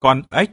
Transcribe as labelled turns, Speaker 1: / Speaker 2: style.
Speaker 1: con ếch.